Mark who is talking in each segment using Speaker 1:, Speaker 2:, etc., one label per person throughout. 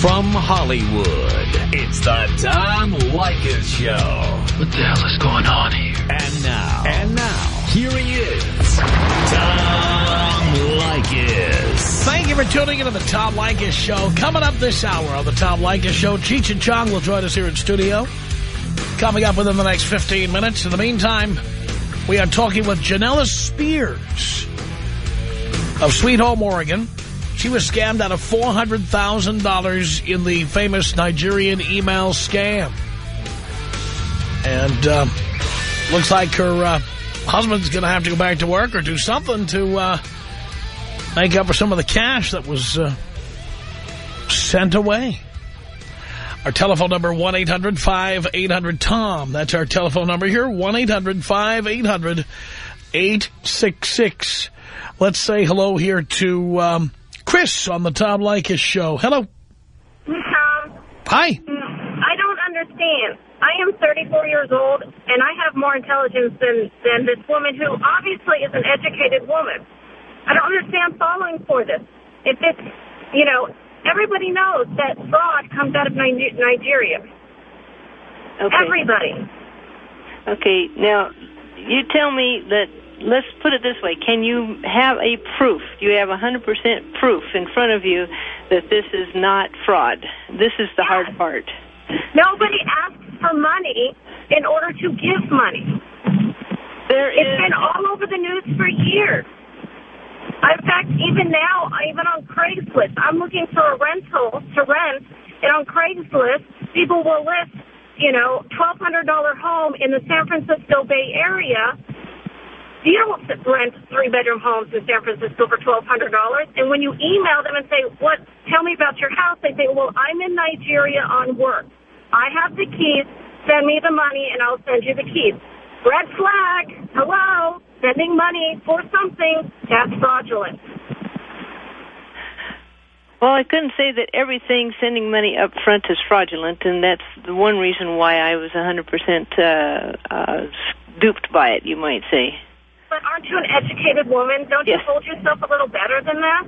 Speaker 1: From Hollywood, it's the Tom Leykis Show.
Speaker 2: What the hell is going on here?
Speaker 1: And now. And now. Here he is. Tom Leykis.
Speaker 3: Thank you for tuning into the Tom Leykis Show. Coming up this hour on the Tom Leykis Show, Cheech and Chong will join us here in studio. Coming up within the next 15 minutes. In the meantime, we are talking with Janella Spears of Sweet Home, Oregon. She was scammed out of $400,000 in the famous Nigerian email scam. And uh, looks like her uh, husband's going to have to go back to work or do something to uh, make up for some of the cash that was uh, sent away. Our telephone number, 1-800-5800-TOM. That's our telephone number here, 1-800-5800-866. Let's say hello here to um, Chris on the Tom Leykis show. Hello.
Speaker 4: Tom,
Speaker 3: Hi.
Speaker 4: Mm, I don't understand. I am 34 years old, and I have more intelligence than, than this woman who obviously is an educated woman. I don't understand falling for this. If it's, you know, everybody knows that fraud comes out of Nigeria.
Speaker 5: Okay.
Speaker 4: Everybody.
Speaker 5: Okay. Now, you tell me that. Let's put it this way: Can you have a proof? Do you have a hundred percent proof in front of you that this is not fraud? This is the hard part.
Speaker 4: Nobody asks for money in order to give money.
Speaker 5: There
Speaker 4: It's
Speaker 5: is.
Speaker 4: been all over the news for years. In fact, even now, even on Craigslist, I'm looking for a rental to rent, and on Craigslist, people will list, you know, $1,200 home in the San Francisco Bay Area. You don't rent three-bedroom homes in San Francisco for $1,200. And when you email them and say, "What? Tell me about your house," they say, "Well, I'm in Nigeria on work. I have the keys. Send me the money, and I'll send you the keys." Red flag. Hello. Sending money for something. That's fraudulent.
Speaker 5: Well, I couldn't say that everything sending money up front is fraudulent, and that's the one reason why I was 100% uh, uh, duped by it, you might say.
Speaker 4: But aren't you an educated woman? Don't
Speaker 5: Yes.
Speaker 4: you hold yourself a little better than that?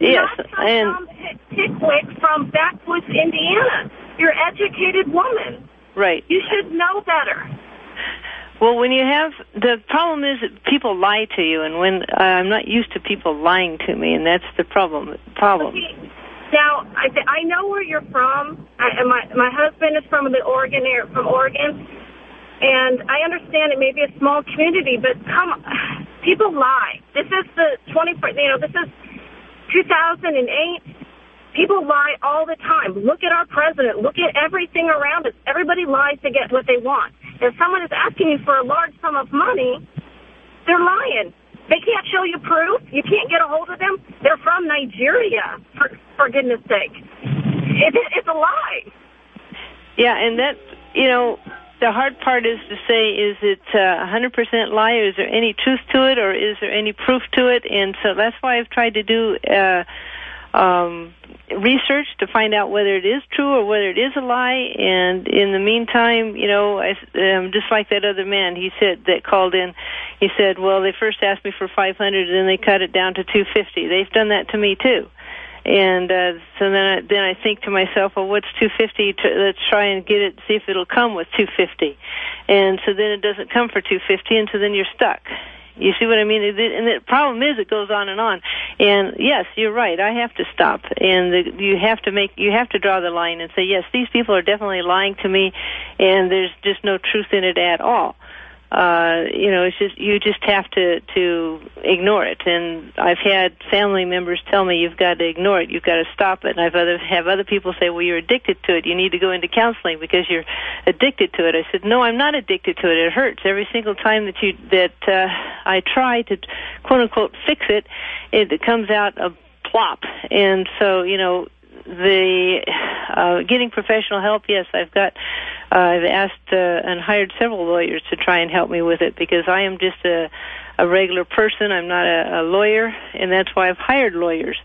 Speaker 5: Yes,
Speaker 4: Not some
Speaker 5: and
Speaker 4: dumb Pickwick from backwoods Indiana. You're an educated woman.
Speaker 5: right.
Speaker 4: You should know better.
Speaker 5: Well, when you have the problem is that people lie to you, and when uh, I'm not used to people lying to me, and that's the problem. Problem.
Speaker 4: See, Now, I, I know where you're from. I, and my my husband is from the Oregon area, from Oregon, and I understand it may be a small community, but come, on, people lie. This is the 20. You know, this is 2008. People lie all the time. Look at our president. Look at everything around us. Everybody lies to get what they want. If someone is asking you for a large sum of money, they're lying. They can't show you proof. You can't get a hold of them. They're from Nigeria, for, for goodness sake. It, it's a lie.
Speaker 5: Yeah, and that you know the hard part is to say is it uh, 100% lie? Or is there any truth to it or is there any proof to it? And so that's why I've tried to do uh um research to find out whether it is true or whether it is a lie. And in the meantime you know I um, just like that other man he said that called in he said well they first asked me for 500 and then they cut it down to 250 they've done that to me too and uh, so then I, then I think to myself, well, what's 250? To, let's try and get it, see if it'll come with 250. And so then it doesn't come for 250, and so then you're stuck. You see what I mean? And the problem is, it goes on and on. And yes, you're right. I have to stop, and the, you have to make, you have to draw the line and say, yes, these people are definitely lying to me, and there's just no truth in it at all uh you know it's just you just have to to ignore it. And i've had family members tell me you've got to ignore it. You've got to stop it. And i've other have other people say well you're addicted to it. You need to go into counseling because you're addicted to it. I said no i'm not addicted to it. It hurts. Every single time that you that uh i try to quote unquote fix it it comes out a plop. And so you know the uh, getting professional help, yes, I've got. Uh, I've asked uh, and hired several lawyers to try and help me with it because I am just a a regular person. I'm not a, a lawyer, and that's why I've hired lawyers.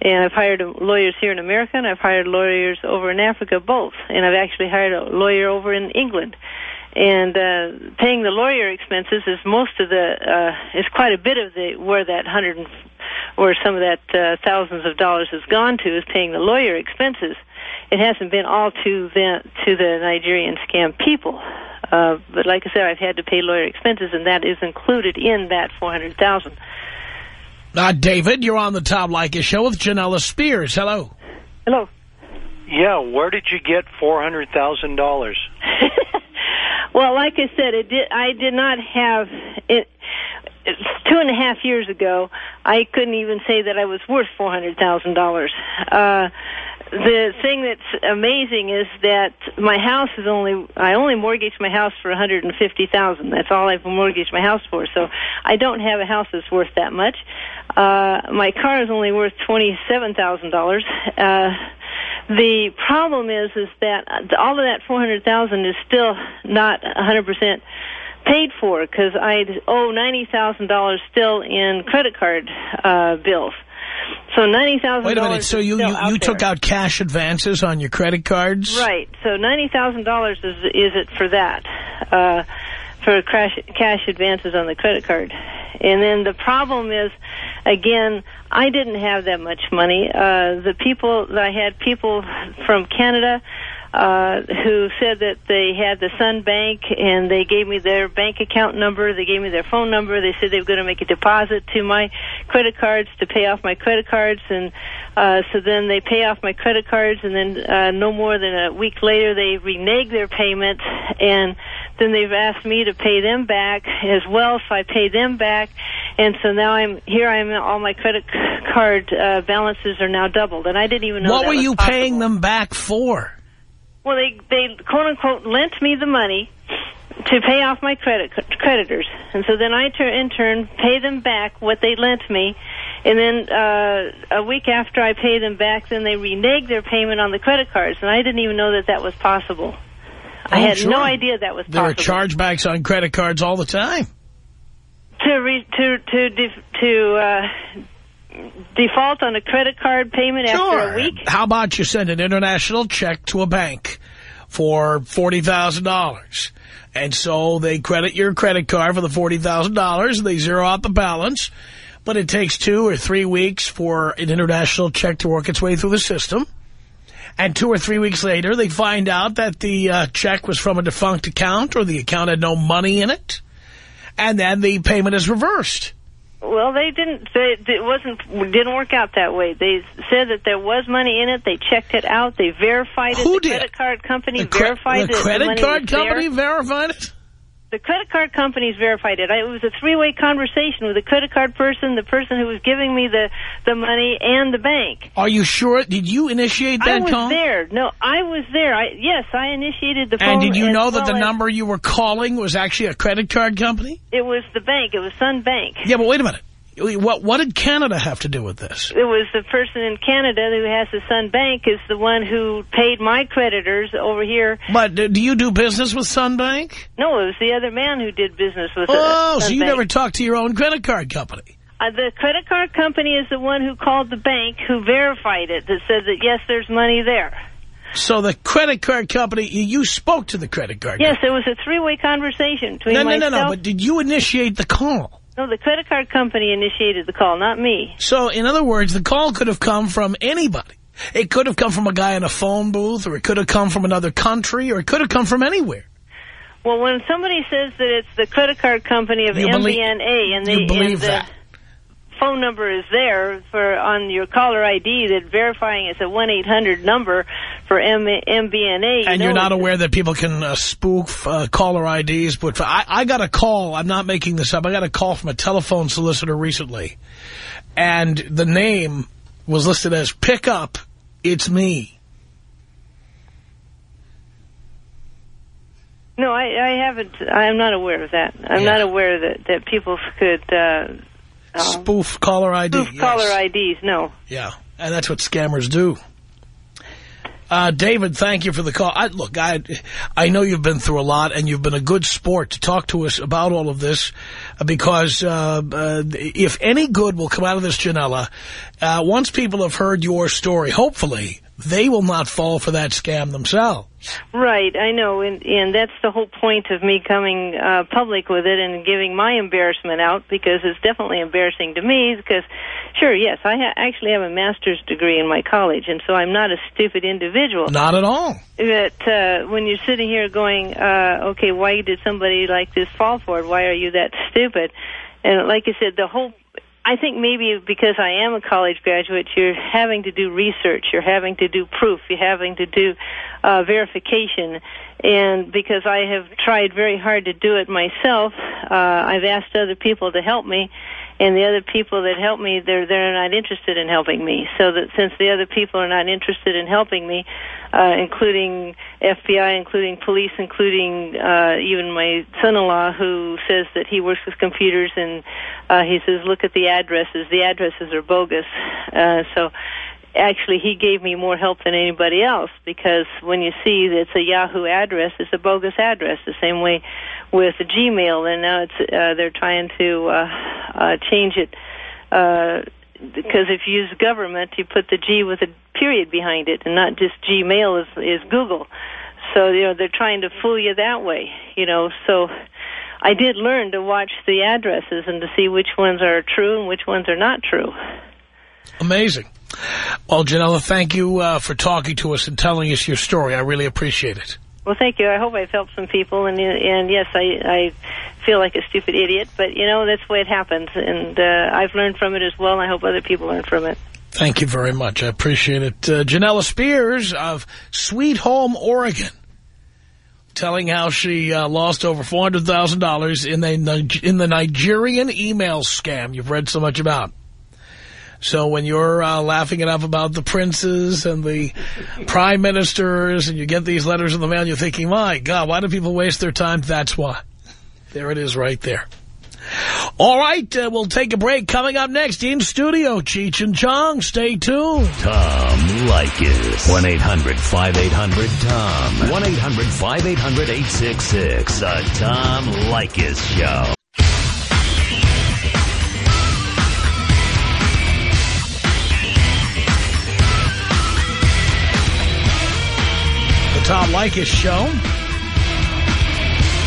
Speaker 5: And I've hired lawyers here in America, and I've hired lawyers over in Africa, both. And I've actually hired a lawyer over in England. And uh, paying the lawyer expenses is most of the uh, is quite a bit of the where that hundred and where some of that uh, thousands of dollars has gone to is paying the lawyer expenses. It hasn't been all to the to the Nigerian scam people. Uh, but like I said, I've had to pay lawyer expenses, and that is included in that four hundred thousand.
Speaker 3: Uh, David, you're on the Tom Leykis show with Janella Spears. Hello.
Speaker 5: Hello.
Speaker 2: Yeah, where did you get four hundred thousand dollars?
Speaker 5: well, like I said, it did. I did not have it. Two and a half years ago, I couldn't even say that I was worth four hundred thousand dollars. Uh, the thing that's amazing is that my house is only I only mortgaged my house for 150,000. That's all I've mortgaged my house for. So I don't have a house that's worth that much. Uh my car is only worth $27,000. Uh the problem is is that all of that 400,000 is still not 100% paid for because I owe $90,000 still in credit card uh bills. So ninety thousand.
Speaker 3: Wait a minute. So you you, you took out cash advances on your credit cards?
Speaker 5: Right. So ninety thousand dollars is is it for that? Uh, for cash cash advances on the credit card, and then the problem is, again, I didn't have that much money. Uh, the people I had people from Canada uh, who said that they had the Sun Bank and they gave me their bank account number. They gave me their phone number. They said they were going to make a deposit to my credit cards to pay off my credit cards. And uh, so then they pay off my credit cards and then uh, no more than a week later they renege their payment and then they've asked me to pay them back as well. So I pay them back. And so now I'm here. I'm all my credit card uh, balances are now doubled, and I didn't even know.
Speaker 3: What were you
Speaker 5: possible.
Speaker 3: paying them back for?
Speaker 5: Well, they they quote unquote lent me the money to pay off my credit creditors, and so then I turn in turn pay them back what they lent me, and then uh, a week after I pay them back, then they renege their payment on the credit cards, and I didn't even know that that was possible. I
Speaker 3: Oh,
Speaker 5: had
Speaker 3: sure.
Speaker 5: no idea that was possible.
Speaker 3: There are chargebacks on credit cards all the time.
Speaker 5: To re, to to def, to uh, default on a credit card payment after a week.
Speaker 3: How about you send an international check to a bank for $40,000? And so they credit your credit card for the $40,000 and they zero out the balance. But it takes two or three weeks for an international check to work its way through the system. And two or three weeks later, they find out that the uh, check was from a defunct account or the account had no money in it. And then the payment is reversed.
Speaker 5: Well, they didn't. They, it wasn't. Didn't work out that way. They said that there was money in it. They checked it out. They verified it.
Speaker 3: Who
Speaker 5: the
Speaker 3: did?
Speaker 5: credit card company
Speaker 3: The,
Speaker 5: verified
Speaker 3: the
Speaker 5: it.
Speaker 3: credit
Speaker 5: money
Speaker 3: card
Speaker 5: was there.
Speaker 3: company verified it?
Speaker 5: The credit card companies verified it. I, it was a three-way conversation with the credit card person, the person who was giving me the the money, and the bank.
Speaker 3: Are you sure? Did you initiate that
Speaker 5: I was
Speaker 3: call?
Speaker 5: there. No, I was there. I yes, I initiated the phone.
Speaker 3: And did you know that the number you were calling was actually a credit card company?
Speaker 5: It was the bank. It was Sun Bank.
Speaker 3: Yeah, but wait a minute. What what did Canada have to do with this?
Speaker 5: It was the person in Canada who has the Sun Bank is the one who paid my creditors over here.
Speaker 3: But do you do business with Sun Bank?
Speaker 5: No, it was the other man who did business with the
Speaker 3: Oh, so you
Speaker 5: Bank.
Speaker 3: never talked to your own credit card company.
Speaker 5: Uh, the credit card company is the one who called the bank who verified it that said that yes, there's money there.
Speaker 3: So the credit card company, you spoke to the credit card
Speaker 5: Yes,
Speaker 3: company.
Speaker 5: it was a three-way conversation between
Speaker 3: No, no, no, no, but did you initiate the call?
Speaker 5: No, the credit card company initiated the call, not me.
Speaker 3: So, in other words, the call could have come from anybody. It could have come from a guy in a phone booth, or it could have come from another country, or it could have come from anywhere.
Speaker 5: Well, when somebody says that it's the credit card company of
Speaker 3: You believe-
Speaker 5: MBNA and, they,
Speaker 3: you believe
Speaker 5: and the
Speaker 3: that?
Speaker 5: Phone number is there for on your caller ID that verifying it's a 1-800 number for M- MBNA. you
Speaker 3: And you're not aware that people can uh, spoof uh, caller IDs. But for, I, I got a call. I'm not making this up. I got a call from a telephone solicitor recently. And the name was listed as Pick Up, It's Me.
Speaker 5: No, I, I haven't. I'm not aware of that. I'm
Speaker 3: Yeah.
Speaker 5: not aware that that people could uh, um,
Speaker 3: Spoof caller ID.
Speaker 5: spoof
Speaker 3: yes.
Speaker 5: caller IDs. No.
Speaker 3: Yeah, and that's what scammers do. Uh, David, thank you for the call. I, look, I, I know you've been through a lot, and you've been a good sport to talk to us about all of this, uh, because uh, uh, if any good will come out of this, Janella, uh, once people have heard your story, hopefully they will not fall for that scam themselves.
Speaker 5: Right, I know, and and that's the whole point of me coming uh, public with it and giving my embarrassment out because it's definitely embarrassing to me. Because, sure, yes, I ha- actually have a master's degree in my college, and so I'm not a stupid individual.
Speaker 3: Not at all.
Speaker 5: But uh, when you're sitting here going, uh, okay, why did somebody like this fall for it? Why are you that stupid? And like I said, the whole I think maybe because I am a college graduate, you're having to do research, you're having to do proof, you're having to do uh, verification, and because I have tried very hard to do it myself, uh, I've asked other people to help me, and the other people that help me, they're they're not interested in helping me. So that since the other people are not interested in helping me, uh, including FBI, including police, including uh, even my son-in-law who says that he works with computers and uh, he says, look at the addresses. The addresses are bogus. Uh, so actually he gave me more help than anybody else because when you see that it's a Yahoo address, it's a bogus address. The same way with Gmail, and now it's uh, they're trying to uh, uh, change it. Uh, because if you use government, you put the G with a period behind it, and not just Gmail is is Google. So you know they're trying to fool you that way. You know, so I did learn to watch the addresses and to see which ones are true and which ones are not true.
Speaker 3: Amazing. Well, Janella, thank you uh, for talking to us and telling us your story. I really appreciate it.
Speaker 5: Well, thank you. I hope I've helped some people, and and yes, I I feel like a stupid idiot, but you know that's the way it happens, and uh, I've learned from it as well, and I hope other people learn from it.
Speaker 3: Thank you very much. I appreciate it. Uh, Janella Spears of Sweet Home, Oregon, telling how she uh, lost over $400,000 in, the in the Nigerian email scam you've read so much about. So when you're uh, laughing it up about the princes and the prime ministers and you get these letters in the mail, you're thinking, my God, why do people waste their time? That's why. There it is right there. All right, uh, we'll take a break. Coming up next in studio, Cheech and Chong. Stay tuned.
Speaker 1: Tom Leykis. 1-800-5800-TOM. 1-800-5800-866. The Tom Leykis Show.
Speaker 3: Tom Leykis Show.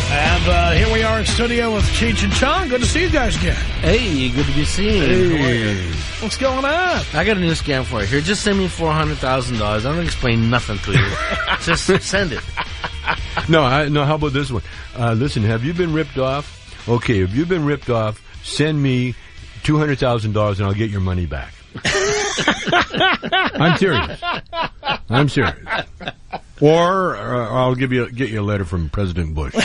Speaker 3: And uh, here we are in studio with Cheech and Chong. Good to see you guys again.
Speaker 6: Hey, good to be seen.
Speaker 3: Hey. What's going on?
Speaker 6: I got a new scam for you. Here, just send me $400,000. I don't explain nothing to you. just send it.
Speaker 7: No, I, no. How about this one? Uh, listen, have you been ripped off? Okay, if you've been ripped off, send me two hundred thousand dollars, and I'll get your money back. I'm serious. I'm serious. Or uh, I'll give you get you a letter from President Bush.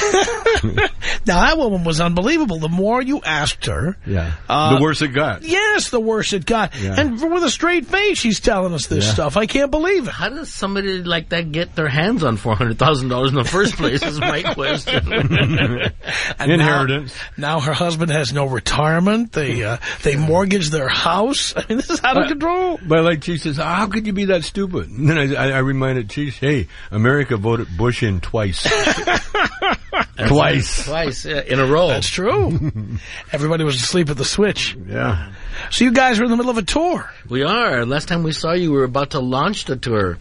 Speaker 3: Now, that woman was unbelievable. The more you asked her...
Speaker 7: Yeah,
Speaker 3: Uh,
Speaker 7: the worse it got.
Speaker 3: Yes, the worse it got.
Speaker 7: Yeah.
Speaker 3: And with a straight face, she's telling us this
Speaker 7: Yeah.
Speaker 3: stuff. I can't believe it.
Speaker 6: How does somebody like that get their hands on $400,000 in the first place is my question.
Speaker 7: Inheritance.
Speaker 3: Now, now her husband has no retirement. They uh, they mortgage their house. I mean, this is out of
Speaker 7: Uh,
Speaker 3: control.
Speaker 7: But like she says, how could you be that stupid? And then I, I, I reminded Cheech, hey, America voted Bush in twice. twice.
Speaker 6: Twice uh, in a row.
Speaker 3: That's true. Everybody was asleep at the switch.
Speaker 7: Yeah.
Speaker 3: So you guys were in the middle of a tour.
Speaker 6: We are. Last time we saw you, we were about to launch the tour.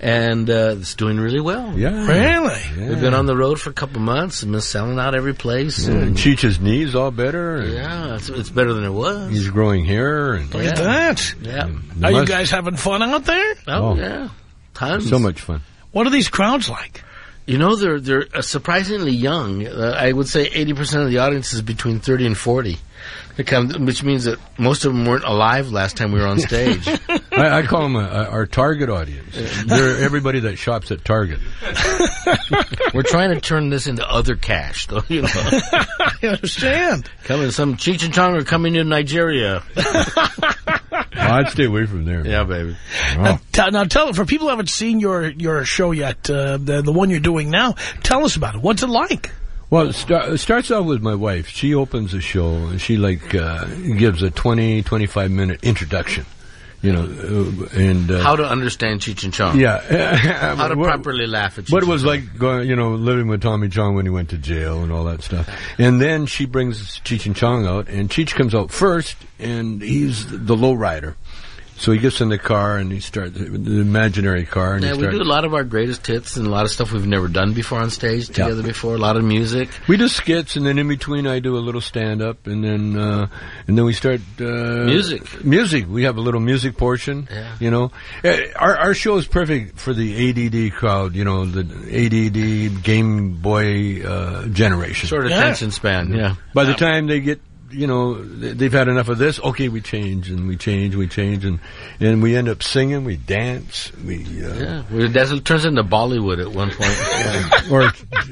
Speaker 6: And uh, it's doing really well.
Speaker 7: Yeah.
Speaker 3: Really?
Speaker 6: We've been on the road for a couple months and been selling out every place.
Speaker 7: And
Speaker 6: And,
Speaker 7: Cheech's knees all better.
Speaker 6: yeah, it's, it's better than it was.
Speaker 7: He's growing hair and
Speaker 3: Look at that.
Speaker 6: Yeah.
Speaker 7: the
Speaker 3: Are you guys having fun out there?
Speaker 6: Oh,
Speaker 7: Oh.
Speaker 6: yeah. Tons.
Speaker 7: so much fun.
Speaker 3: What are these crowds like?
Speaker 6: You know, they're they're uh, surprisingly young. Uh, I would say 80% of the audience is between 30 and 40. They come, which means that most of them weren't alive last time we were on stage.
Speaker 7: I, I call them a, a, our target audience. They're everybody that shops at Target.
Speaker 6: we're trying to turn this into other cash, though. You know,
Speaker 3: I understand.
Speaker 6: coming some Cheech and Chong are coming to Nigeria.
Speaker 7: I'd stay away from there.
Speaker 6: Yeah, baby.
Speaker 3: Now, t- now tell for people who haven't seen your your show yet, uh, the the one you're doing now. Tell us about it. What's it like?
Speaker 7: Well, it, start, it starts off with my wife. She opens the show and she like uh, gives a 20, 25 minute introduction. You know, uh, and uh,
Speaker 6: How to understand Cheech and Chong.
Speaker 7: yeah,
Speaker 6: How to
Speaker 7: What-
Speaker 6: properly laugh at Cheech
Speaker 7: But it was like going, you know, living with Tommy Chong when he went to jail and all that stuff. And then she brings Cheech and Chong out, and Cheech comes out first, and he's the low rider. So he gets in the car and he starts the imaginary car and
Speaker 6: Yeah,
Speaker 7: he
Speaker 6: we do a lot of our greatest hits and a lot of stuff we've never done before on stage together before. A lot of music.
Speaker 7: We do skits, and then in between, I do a little stand up, and then uh, and then we start uh,
Speaker 6: Music.
Speaker 7: Music. We have a little music portion.
Speaker 6: Yeah.
Speaker 7: You know, Uh, our our show is perfect for the ADD crowd. You know, the ADD Game Boy uh, generation.
Speaker 6: Short
Speaker 3: Yeah.
Speaker 6: attention span. Yeah.
Speaker 7: By the time they get, you know, they've had enough of this. Okay, we change and we change, we change, and and we end up singing, we dance, we uh,
Speaker 6: Yeah. We, that's, it turns into Bollywood at one point. Yeah.
Speaker 7: or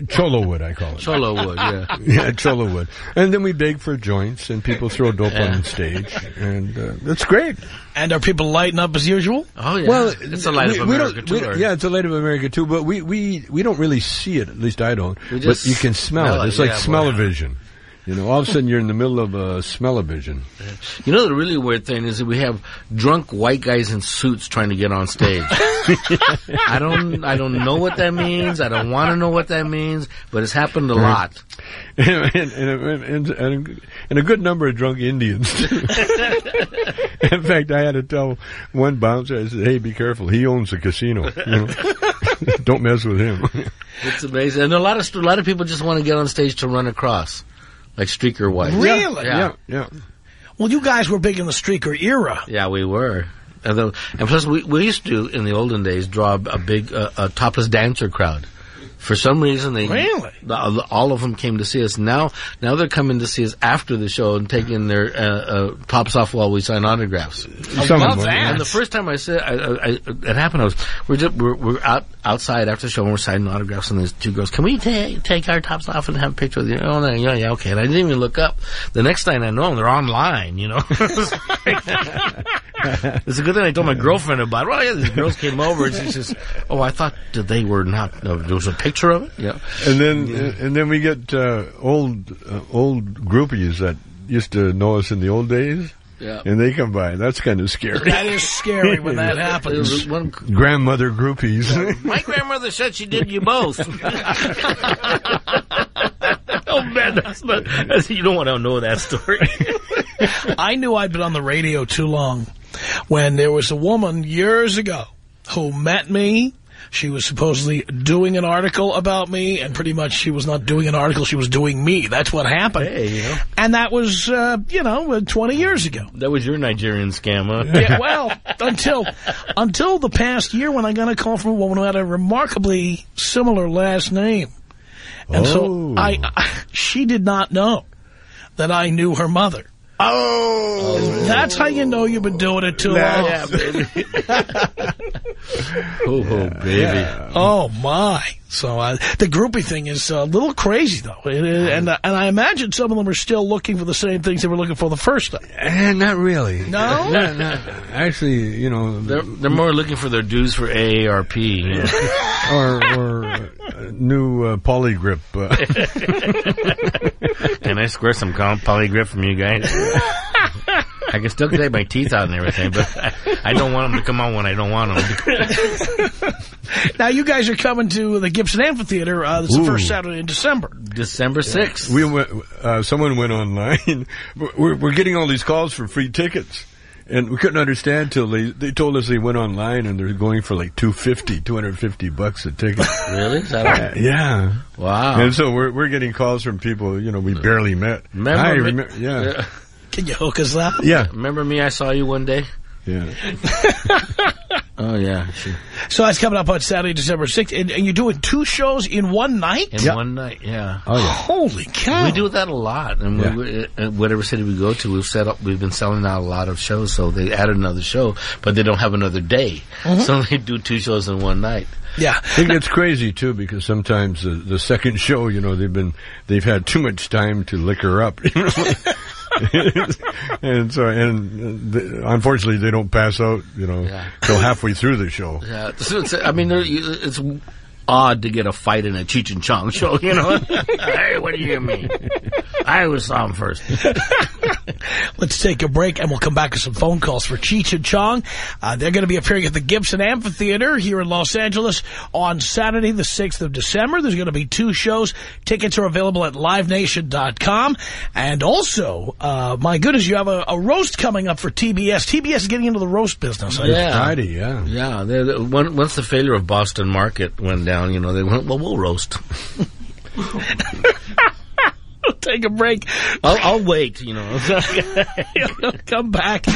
Speaker 7: Cholo wood, I call it.
Speaker 6: Cholo would. Yeah.
Speaker 7: yeah, Cholo wood. And then we beg for joints, and people throw dope
Speaker 6: Yeah.
Speaker 7: on stage, and uh, that's great.
Speaker 3: And are people lighting up as usual?
Speaker 6: Oh yeah.
Speaker 7: Well,
Speaker 6: it's a light
Speaker 7: we-
Speaker 6: of America
Speaker 7: don't- we- yeah, it's a light of America too. But we we we don't really see it. At least I don't.
Speaker 6: We
Speaker 7: But you can smell,
Speaker 6: smell
Speaker 7: it.
Speaker 6: it,
Speaker 7: It's like
Speaker 6: yeah,
Speaker 7: smell-o-vision. You know, all of a sudden you're in the middle of a smell-o-vision.
Speaker 6: You know the really weird thing is that we have drunk white guys in suits trying to get on stage. I don't I don't know what that means. I don't want to know what that means, but it's happened a lot.
Speaker 7: and, and, and, and, and, a good number of drunk Indians. In fact, I had to tell one bouncer, I said, hey, be careful. He owns the casino. You know? Don't mess with him.
Speaker 6: It's amazing, and a lot of a lot of people just want to get on stage to run across, like streaker white.
Speaker 3: Really?
Speaker 6: Yeah.
Speaker 7: yeah.
Speaker 3: Well, you guys were big in the streaker era.
Speaker 6: Yeah, we were. And, then, and plus, we, we used to, in the olden days, draw a big uh, a topless dancer crowd. For some reason, they
Speaker 3: Really?
Speaker 6: the- all of them came to see us. Now, now they're coming to see us after the show and taking their uh, uh, tops off while we sign autographs.
Speaker 7: Some
Speaker 3: love that.
Speaker 6: And the first time I said I, I, I, it happened, I was we're just we're, we're out outside after the show and we're signing autographs, and there's two girls. Can we take take our tops off and have a picture with you? Oh, no, yeah, yeah, okay. And I didn't even look up. The next thing I know, they're online. You know, it's a good thing I told my girlfriend about. it. Well, yeah, these girls came over and she says, "Oh, I thought that they were not. No, there was a picture of it." Yeah.
Speaker 7: And then, and then we get uh, old, uh, old groupies that used to know us in the old days,
Speaker 6: Yeah.
Speaker 7: and they come by. That's kind of scary.
Speaker 3: That is scary when that happens.
Speaker 6: one
Speaker 7: Grandmother groupies.
Speaker 6: My grandmother said she did you both. oh man, that's not, that's, you don't want to know that story.
Speaker 3: I knew I'd been on the radio too long when there was a woman years ago who met me. She was supposedly doing an article about me, and pretty much she was not doing an article, she was doing me. That's what happened.
Speaker 6: hey, you know,
Speaker 3: And that was, uh, you know, uh, 20 years ago.
Speaker 6: that was your Nigerian scam, huh?
Speaker 3: Yeah, well, until until the past year when I got a call from a woman who had a remarkably similar last name. And
Speaker 7: Oh.
Speaker 3: so I, I, she did not know that I knew her mother.
Speaker 7: Oh,
Speaker 3: That's how you know you've been doing it too long.
Speaker 6: yeah, baby. oh, oh, baby.
Speaker 3: Oh my! So uh, the groupie thing is a little crazy, though, It- it- and uh, and I imagine some of them are still looking for the same things they were looking for the first time.
Speaker 7: Eh, not really.
Speaker 3: No?
Speaker 7: No, no. Actually, you know,
Speaker 6: They're, they're more looking for their dues for AARP. You know?
Speaker 7: or or uh, new uh, Poligrip.
Speaker 6: Can I square some com- Poligrip from you guys? I can still take my teeth out and everything, but I, I don't want them to come on when I don't want them.
Speaker 3: Now you guys are coming to the Gibson Amphitheater. Uh, this is the first Saturday in December.
Speaker 6: December 6th.
Speaker 7: we went. Uh, someone went online. We're, we're getting all these calls for free tickets. And we couldn't understand till they, they told us they went online and they're going for like 250, 250 bucks a ticket.
Speaker 6: Really? Is that all?
Speaker 7: yeah.
Speaker 6: Wow.
Speaker 7: And so we're we're getting calls from people, you know, we mm. barely met.
Speaker 6: Remember
Speaker 7: Hi,
Speaker 6: me-
Speaker 7: remember, yeah.
Speaker 3: Can you hook us up?
Speaker 7: Yeah.
Speaker 6: Remember me? I saw you one day.
Speaker 7: Yeah.
Speaker 6: Oh yeah, she,
Speaker 3: So that's coming up on Saturday, December 6th. And, and you're doing two shows in one night?
Speaker 6: in
Speaker 7: Yeah.
Speaker 6: one night. Yeah.
Speaker 7: Oh, yeah.
Speaker 3: Holy cow.
Speaker 6: We do that a lot, and
Speaker 7: Yeah.
Speaker 6: we, we, uh, whatever city we go to, we've set up. We've been selling out a lot of shows, so they add another show, but they don't have another day, so they do two shows in one night.
Speaker 3: Yeah.
Speaker 7: I think it's crazy too because sometimes the, the second show, you know, they've been they've had too much time to liquor up, you know? and so and the, unfortunately they don't pass out, you know,
Speaker 6: Yeah.
Speaker 7: till halfway through the show.
Speaker 6: Yeah, so it's, I mean, it's odd to get a fight in a Cheech and Chong show, you know. hey, what do you mean? I always saw him first.
Speaker 3: Let's take a break, and we'll come back with some phone calls for Cheech and Chong. Uh, they're going to be appearing at the Gibson Amphitheater here in Los Angeles on Saturday, the 6th of December. There's going to be two shows. Tickets are available at livenation.com. And also, uh, my goodness, you have a, a roast coming up for TBS. TBS is getting into the roast business.
Speaker 6: Yeah.
Speaker 7: Friday, yeah.
Speaker 6: Yeah, they're, the one, once the failure of Boston Market went down, you know, they went, well, we'll roast.
Speaker 3: We'll take a break.
Speaker 6: I'll, I'll wait, you know.
Speaker 3: Come back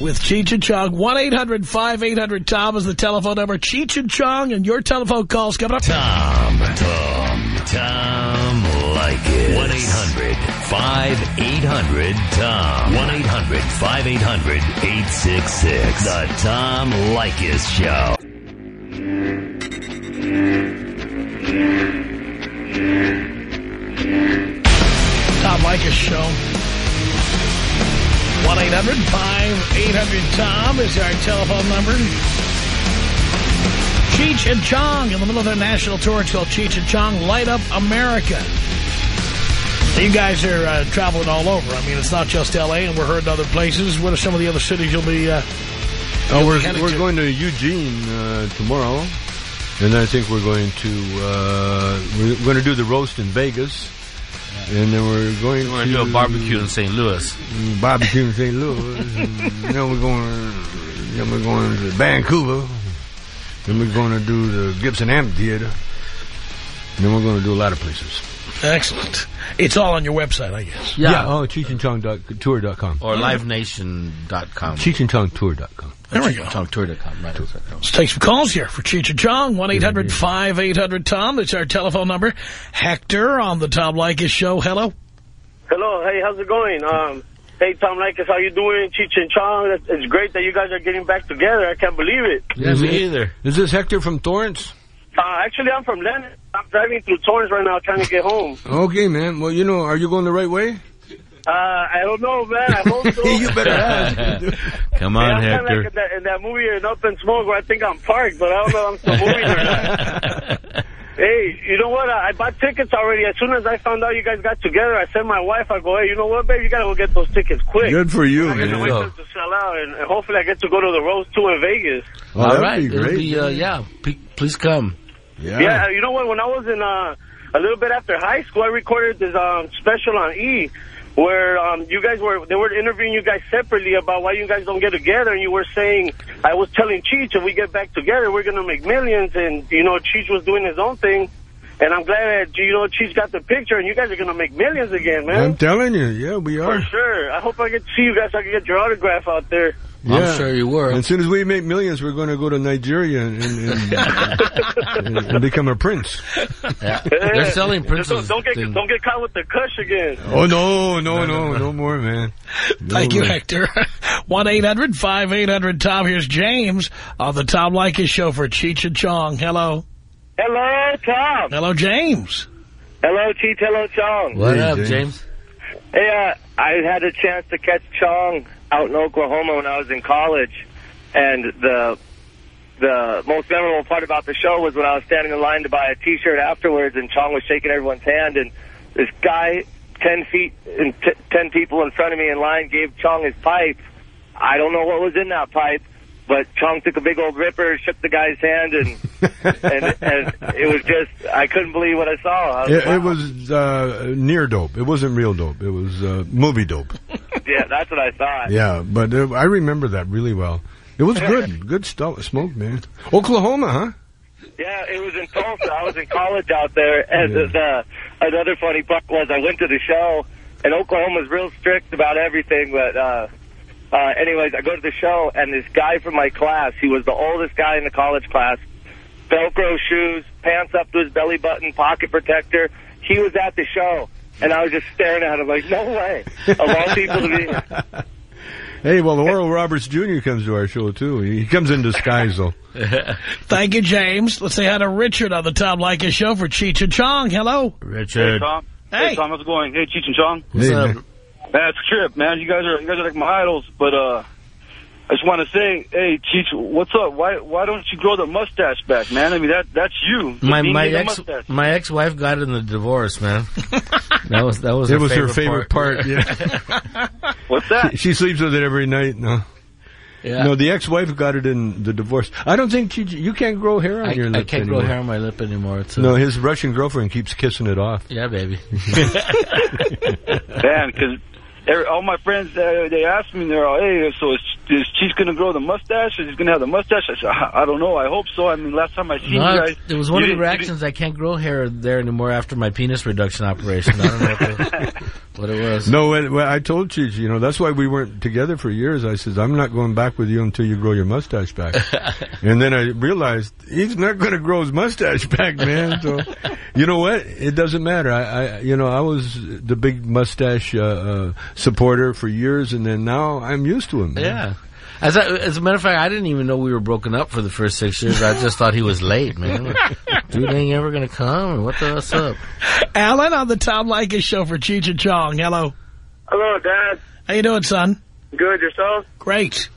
Speaker 3: with Cheech and Chong. 1-800-5800-TOM is the telephone number. Cheech and Chong and your telephone calls coming up.
Speaker 1: Tom, Tom, Tom Leykis. 1-800-5800-TOM. 1-800-5800-866. The Tom Leykis Show.
Speaker 3: Tom Leykis Show. 1-800-5800-TOM is our telephone number. Cheech and Chong in the middle of their national tour. It's called Cheech and Chong Light Up America. You guys are uh, traveling all over. I mean, it's not just L.A., and we're heard in other places. What are some of the other cities you'll be... Uh,
Speaker 7: Oh, we're we're
Speaker 3: to-
Speaker 7: going to Eugene uh, tomorrow, and I think we're going to uh, we're going to do the roast in Vegas, and then we're going
Speaker 6: We're
Speaker 7: to
Speaker 6: do a barbecue in St. Louis.
Speaker 7: mm, barbecue in St. Louis, and then we're going then we're going to Vancouver, then we're going to do the Gibson Amphitheater, and then we're going to do a lot of places.
Speaker 3: Excellent. It's all on your website, I guess.
Speaker 6: Yeah.
Speaker 7: oh, CheechandChongTour.com.
Speaker 6: Or livenation.com.
Speaker 7: CheechandChongTour.com.
Speaker 3: There we go.
Speaker 6: CheechandChongTour.com. Right.
Speaker 3: Let's take some calls here for Cheech and Chong. 1-800-5800-TOM. That's our telephone number. Hector on the Tom Leykis Show. Hello.
Speaker 8: Hello, hey, how's it going? Um, hey, Tom Leykis, how you doing? Cheech and Chong, It's- it's great that you guys are getting back together. I can't believe it.
Speaker 6: Yeah, me either.
Speaker 7: Is this Hector from Torrance?
Speaker 8: Uh, actually, I'm from Lennox. I'm driving through Torrance right now trying to get home.
Speaker 7: Okay, man. Well, you know, are you going the right way?
Speaker 8: Uh, I don't know, man. I hope so.
Speaker 7: you better ask.
Speaker 6: Come
Speaker 8: Yeah,
Speaker 6: on,
Speaker 8: I'm
Speaker 6: Hector.
Speaker 8: like in that, in that movie, in Up in Smoke, where I think I'm parked, but I don't know if I'm still moving or not. Hey, you know what? I I bought tickets already. As soon as I found out you guys got together, I sent my wife, I go, hey, you know what, babe? You got to go get those tickets quick.
Speaker 7: Good for you,
Speaker 8: I can't
Speaker 7: man.
Speaker 8: for it to sell out, and, and hopefully I get to go to the Rose 2 in Vegas.
Speaker 7: Oh,
Speaker 6: All
Speaker 7: be great.
Speaker 6: be, uh, yeah. Please come.
Speaker 7: Yeah.
Speaker 8: Yeah, you know what? When I was in uh, a little bit after high school, I recorded this um, special on E, where um, you guys were they were interviewing you guys separately about why you guys don't get together, and you were saying I was telling Cheech if we get back together, we're gonna make millions, and you know Cheech was doing his own thing. And I'm glad that, you know, Cheech got the picture, and you guys are going to make millions again, man.
Speaker 7: I'm telling you, yeah, we are.
Speaker 8: For sure. I hope I get to see you guys so I can get your autograph out there.
Speaker 7: Yeah.
Speaker 6: I'm sure you were.
Speaker 7: As soon as we make millions, we're going to go to Nigeria and, and, and, and become a prince.
Speaker 6: Yeah. They're selling Prince's
Speaker 8: Don't, don't get don't get caught with the cush again.
Speaker 7: Oh no, no, no, no more, man. No
Speaker 3: Thank you. Hector. 1-800-5800-TOM. Here's James on the Tom Leykis Show for Cheech and Chong. Hello.
Speaker 8: Hello, Tom.
Speaker 3: Hello, James.
Speaker 8: Hello, Cheech. Hello, Chong.
Speaker 6: What
Speaker 7: Hey,
Speaker 6: up,
Speaker 7: James.
Speaker 6: James?
Speaker 8: Hey, uh, I had a chance to catch Chong out in Oklahoma when I was in college, and the the most memorable part about the show was when I was standing in line to buy a T-shirt afterwards, and Chong was shaking everyone's hand, and this guy, ten feet and t- ten people in front of me in line, gave Chong his pipe. I don't know what was in that pipe, but Chong took a big old ripper, shook the guy's hand, and and, and it was just I couldn't believe what I saw. I was
Speaker 7: It,
Speaker 8: like,
Speaker 7: it was uh, near dope. It wasn't real dope. It was uh, movie dope.
Speaker 8: yeah, that's what I thought.
Speaker 7: Yeah, but uh, I remember that really well. It was good, good stuff. Smoke, man. Oklahoma, huh?
Speaker 8: Yeah, it was in Tulsa. I was in college out there, and
Speaker 7: Yeah.
Speaker 8: the, the another funny part was I went to the show, and Oklahoma's real strict about everything. But uh, uh, anyways, I go to the show, and this guy from my class, he was the oldest guy in the college class, Velcro shoes, pants up to his belly button, pocket protector. He was at the show, and I was just staring at him like, no way, of all people to be. here.
Speaker 7: Hey, well, the Oral Roberts Jr. comes to our show too. He comes in disguise though.
Speaker 3: Thank you, James. Let's say hi to Richard on the Tom Leykis Show for Cheech and Chong. Hello.
Speaker 6: Richard.
Speaker 8: Hey, Tom.
Speaker 3: Hey.
Speaker 8: Tom, how's it going? Hey, Cheech and Chong.
Speaker 6: What's
Speaker 7: Hey,
Speaker 6: up?
Speaker 7: man.
Speaker 8: Man, it's a trip, man. You guys are you guys are like my idols, but uh,
Speaker 9: I just want to say, hey, Cheech, what's up? Why why don't you grow the mustache back, man? I mean, that that's you.
Speaker 6: My
Speaker 9: Being
Speaker 6: my ex
Speaker 9: mustache.
Speaker 6: my ex wife got it in the divorce, man. that was that was
Speaker 7: It
Speaker 6: her
Speaker 7: was her
Speaker 6: favorite
Speaker 7: favorite part. yeah.
Speaker 9: What's that?
Speaker 7: She sleeps with it every night. No.
Speaker 6: Yeah.
Speaker 7: No, the ex-wife got it in the divorce. I don't think you, you can't grow hair on
Speaker 6: I,
Speaker 7: your
Speaker 6: I can't
Speaker 7: anymore.
Speaker 6: grow hair on my lip anymore. It's,
Speaker 7: No, his Russian girlfriend keeps kissing it off.
Speaker 6: Yeah, baby.
Speaker 9: Man, because all my friends, uh, they ask me, they're all, hey, so is, is Cheech going to grow the mustache? Is he going to have the mustache? I said, I, I don't know. I hope so. I mean, last time I seen
Speaker 6: No,
Speaker 9: you guys...
Speaker 6: it was one of the reactions. I can't grow hair there anymore after my penis reduction operation. I don't know what, it was.
Speaker 7: No, when I told Cheech, you know, that's why we weren't together for years. I said, I'm not going back with you until you grow your mustache back. and then I realized he's not going to grow his mustache back, man. So, you know what? It doesn't matter. I, I you know, I was the big mustache uh, uh, supporter for years, and then now I'm used to him. man.
Speaker 6: Yeah. As a, as a matter of fact, I didn't even know we were broken up for the first six years. I just thought he was late, man. Dude ain't ever gonna come. What the what's up?
Speaker 3: Alan on the Tom Leykis show for Cheech and Chong. Hello.
Speaker 8: Hello, Dad.
Speaker 3: How you doing, son?
Speaker 8: Good, yourself?
Speaker 3: Great.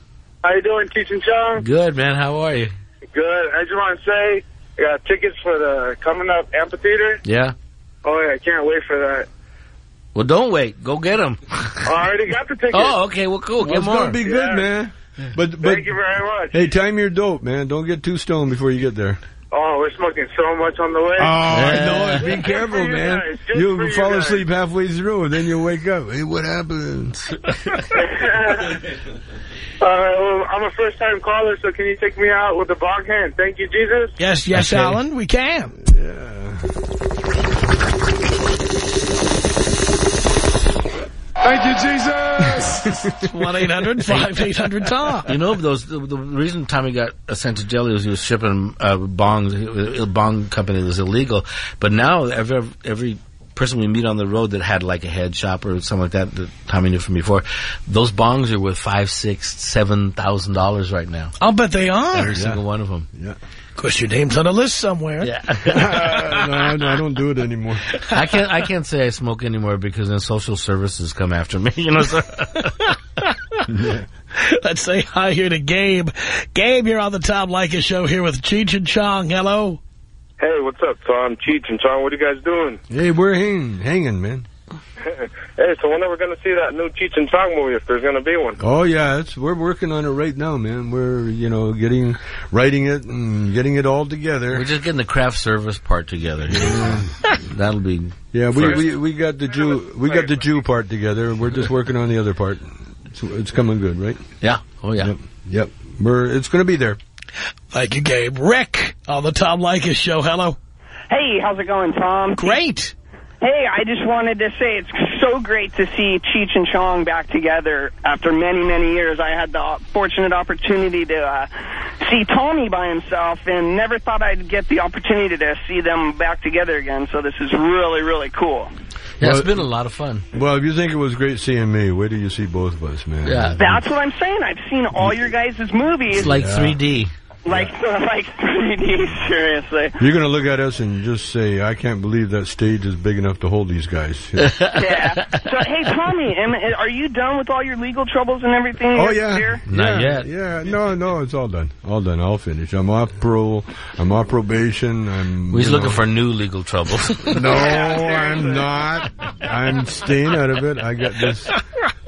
Speaker 8: How you doing, Cheech and Chong?
Speaker 6: Good, man. How are you?
Speaker 8: Good. I just want to say, I got tickets for the coming up amphitheater.
Speaker 6: Yeah.
Speaker 8: Oh, yeah, I can't wait for that.
Speaker 6: Well, don't wait. Go get them.
Speaker 8: Oh, I already got the tickets.
Speaker 6: Oh, okay. Well, cool.
Speaker 7: Well,
Speaker 6: Get
Speaker 7: it's
Speaker 6: more.
Speaker 7: going to be good,
Speaker 8: Yeah.
Speaker 7: man. But, but
Speaker 8: Thank you very much.
Speaker 7: hey, time your dope, man. Don't get too stoned before you get there.
Speaker 8: Oh, we're smoking so much on the way.
Speaker 7: Oh, I know it. Be careful,
Speaker 8: you
Speaker 7: man.
Speaker 8: guys,
Speaker 7: You'll
Speaker 8: you
Speaker 7: fall
Speaker 8: guys.
Speaker 7: asleep halfway through, and then you'll wake up. Hey, what happened?
Speaker 8: All right, well, I'm a first-time caller, so can you take me out with a bong hit? Thank you, Jesus.
Speaker 3: Yes, yes,
Speaker 6: Okay.
Speaker 3: Alan, we can.
Speaker 8: Thank you, Jesus.
Speaker 3: 1-800-5800-TOM.
Speaker 6: You know, those the, the reason Tommy got a sent to jail was he was shipping uh, bongs. A bong company was illegal, but now every every person we meet on the road that had like a head shop or something like that that Tommy knew from before, those bongs are worth five, six, seven thousand dollars right now.
Speaker 3: I'll bet they are.
Speaker 6: Every single one of them.
Speaker 7: Yeah.
Speaker 3: Of course, your name's on a list somewhere.
Speaker 6: Yeah.
Speaker 7: no, I, I don't do it anymore.
Speaker 6: I can't. I can't say I smoke anymore because then social services come after me. You know. So,
Speaker 3: Let's say hi here to Gabe. Gabe, you're on the Tom Leykis show here with Cheech and Chong. Hello.
Speaker 8: Hey, what's up, Tom? Cheech and Tom, what are you guys doing?
Speaker 7: Hey, we're hanging, hanging, man.
Speaker 8: Hey, so when are we going to see that new Cheech and Chong movie, if there's going to be one?
Speaker 7: Oh yeah, it's, we're working on it right now, man. We're you know getting, writing it and getting it all together.
Speaker 6: we're just getting the craft service part together. That'll be.
Speaker 7: Yeah, we, we we got the Jew we got the Jew part together. We're just working on the other part. It's, it's coming good, right?
Speaker 6: Yeah. Oh yeah.
Speaker 7: Yep. Yep. We're it's going to be there.
Speaker 3: Thank you, Gabe. Rick on the Tom Leykis show. Hello.
Speaker 10: Hey, how's it going, Tom?
Speaker 3: Great.
Speaker 10: Hey, I just wanted to say it's so great to see Cheech and Chong back together after many, many years. I had the fortunate opportunity to uh, see Tommy by himself and never thought I'd get the opportunity to see them back together again. So this is really, really cool.
Speaker 6: Yeah,
Speaker 7: Well-
Speaker 6: it's been a lot of fun.
Speaker 7: Well, if you think it was great seeing me, wait till you see both of us, man.
Speaker 6: Yeah.
Speaker 10: That's what I'm saying. I've seen all your guys' movies.
Speaker 6: It's like
Speaker 7: Yeah.
Speaker 6: 3D.
Speaker 10: like, like 3D, seriously.
Speaker 7: You're going to look at us and just say, "I can't believe that stage is big enough to hold these guys." Yeah.
Speaker 10: Yeah. So, hey, Tommy, am, are you done with all your legal troubles and everything?
Speaker 7: Oh yeah,
Speaker 10: year?
Speaker 6: Not
Speaker 7: yeah,
Speaker 6: yet.
Speaker 7: Yeah, no, no, it's all done. All done. I'll finish. I'm off parole. I'm off probation. I'm.
Speaker 6: He's looking
Speaker 7: know-
Speaker 6: for new legal troubles.
Speaker 7: No, I'm not. I'm staying out of it. I got this.